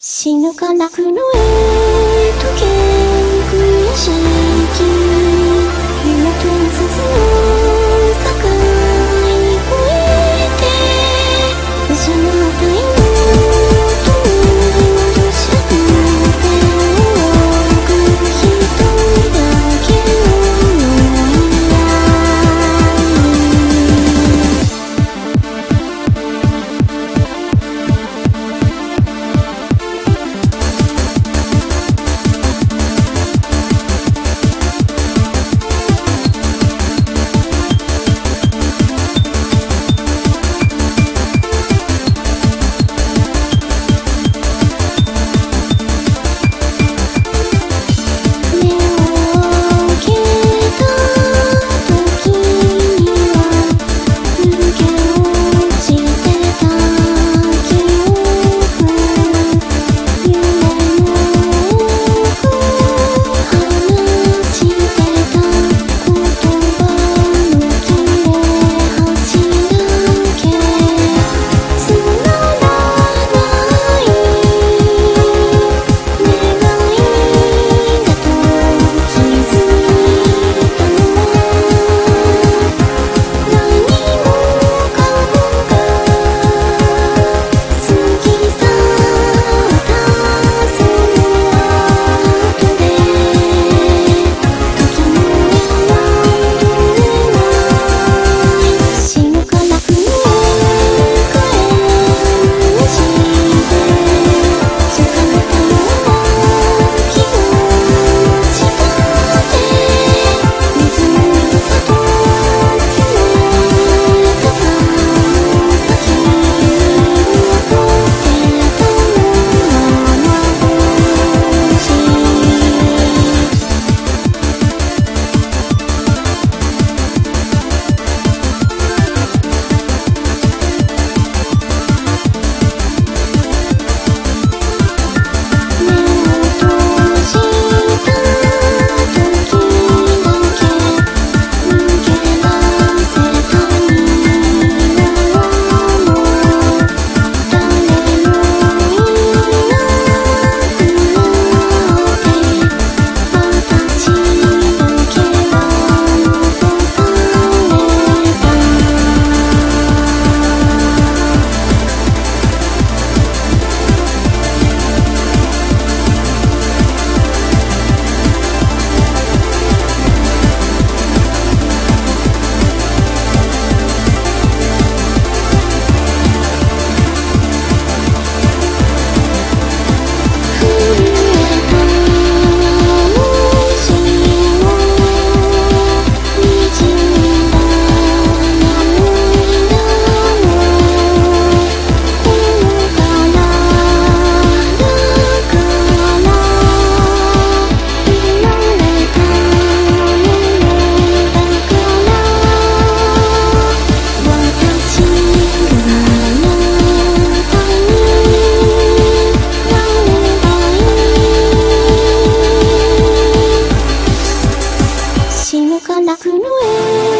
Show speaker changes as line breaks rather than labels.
死ぬか泣くのえ時計か楽の絵